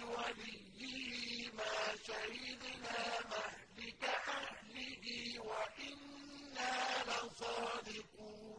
بوليه ما شهدنا مهلك أهله وإنا لصادقون.